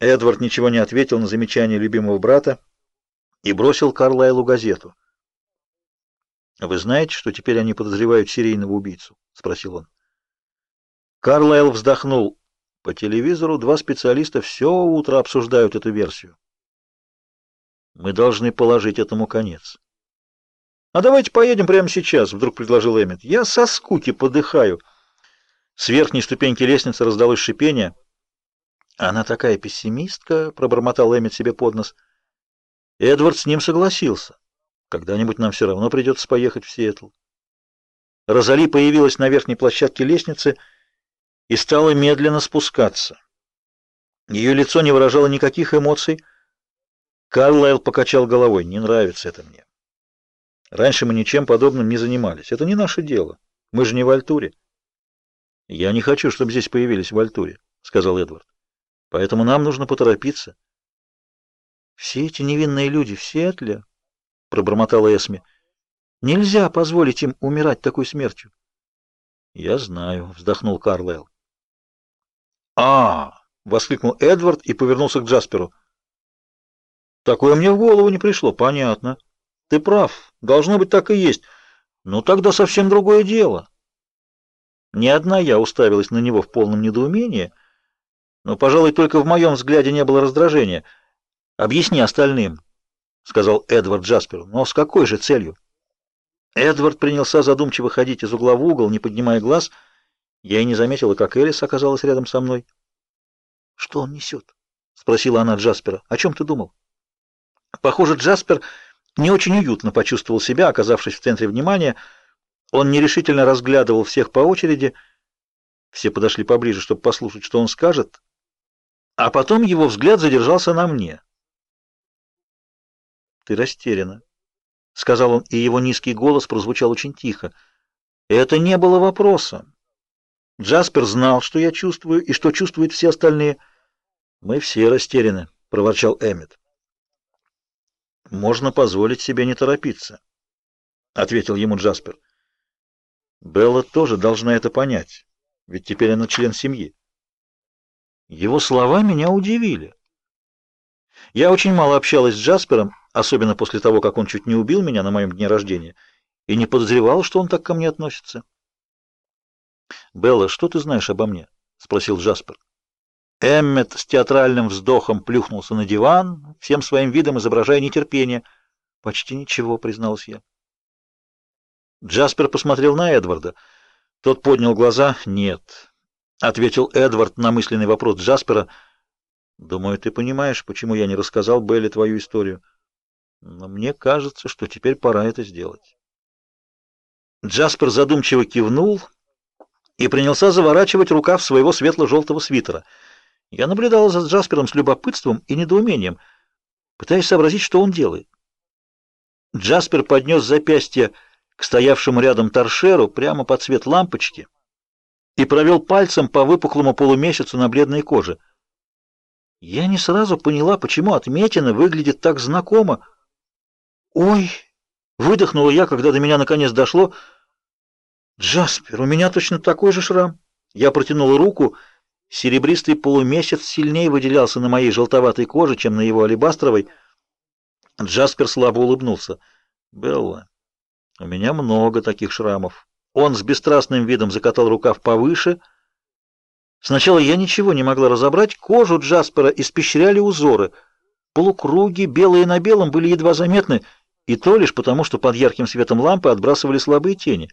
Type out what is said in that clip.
Эдвард ничего не ответил на замечание любимого брата и бросил Карлайлу газету. «Вы знаете, что теперь они подозревают серийного убийцу?» — спросил он. Карлайл вздохнул. По телевизору два специалиста все утро обсуждают эту версию. Мы должны положить этому конец. «А давайте поедем прямо сейчас», — вдруг предложил Эммет. «Я со скуки подыхаю». С верхней ступеньки лестницы раздалось шипение. «Она такая пессимистка», — пробормотал Эммет себе под нос. Эдвард с ним согласился. «Когда-нибудь нам все равно придется поехать в Сиэтл». Розали появилась на верхней площадке лестницы и стала медленно спускаться. Ее лицо не выражало никаких эмоций. Карлайл покачал головой. «Не нравится это мне». Раньше мы ничем подобным не занимались. Это не наше дело. Мы же не в Альтуре. Я не хочу, чтобы здесь появились в Альтуре, сказал Эдвард. Поэтому нам нужно поторопиться. Все эти невинные люди в Сиэтле, пробормотала Эсми. Нельзя позволить им умирать такой смертью. Я знаю, вздохнул Карлайл. А, воскликнул Эдвард и повернулся к Джасперу. Такое мне в голову не пришло, понятно. Ты прав, должно быть так и есть. Но тогда совсем другое дело. Ни одна я уставилась на него в полном недоумении, но, пожалуй, только в моем взгляде не было раздражения. Объясни остальным, сказал Эдвард Джасперу. Но с какой же целью? Эдвард принялся задумчиво ходить из угла в угол, не поднимая глаз. Я и не заметила, как Элис оказалась рядом со мной. Что он несет?» — спросила она Джаспера. О чем ты думал? Похоже, Джаспер не очень уютно почувствовал себя, оказавшись в центре внимания. Он нерешительно разглядывал всех по очереди. Все подошли поближе, чтобы послушать, что он скажет. А потом его взгляд задержался на мне. «Ты растеряна», — сказал он, и его низкий голос прозвучал очень тихо. Это не было вопросом. Джаспер знал, что я чувствую, и что чувствуют все остальные. «Мы все растеряны», — проворчал Эммет можно позволить себе не торопиться, ответил ему Джаспер. Белла тоже должна это понять, ведь теперь она член семьи. Его слова меня удивили. Я очень мало общалась с Джаспером, особенно после того, как он чуть не убил меня на моем дне рождения, и не подозревал, что он так ко мне относится. Белла, что ты знаешь обо мне? спросил Джаспер. Эммет с театральным вздохом плюхнулся на диван, всем своим видом изображая нетерпение. «Почти ничего», — призналась я. Джаспер посмотрел на Эдварда. Тот поднял глаза. «Нет», — ответил Эдвард на мысленный вопрос Джаспера. «Думаю, ты понимаешь, почему я не рассказал Белли твою историю. Но мне кажется, что теперь пора это сделать». Джаспер задумчиво кивнул и принялся заворачивать рукав своего светло-желтого свитера — я наблюдала за Джаспером с любопытством и недоумением, пытаясь сообразить, что он делает. Джаспер поднес запястье к стоявшему рядом торшеру прямо под свет лампочки и провел пальцем по выпуклому полумесяцу на бледной коже. Я не сразу поняла, почему отметина выглядит так знакомо. «Ой!» — выдохнула я, когда до меня наконец дошло. «Джаспер, у меня точно такой же шрам». Я протянула руку — Серебристый полумесяц сильнее выделялся на моей желтоватой коже, чем на его алебастровой. Джаспер слабо улыбнулся. «Белла, у меня много таких шрамов». Он с бесстрастным видом закатал рукав повыше. Сначала я ничего не могла разобрать. Кожу Джаспера испещряли узоры. Полукруги, белые на белом, были едва заметны, и то лишь потому, что под ярким светом лампы отбрасывали слабые тени.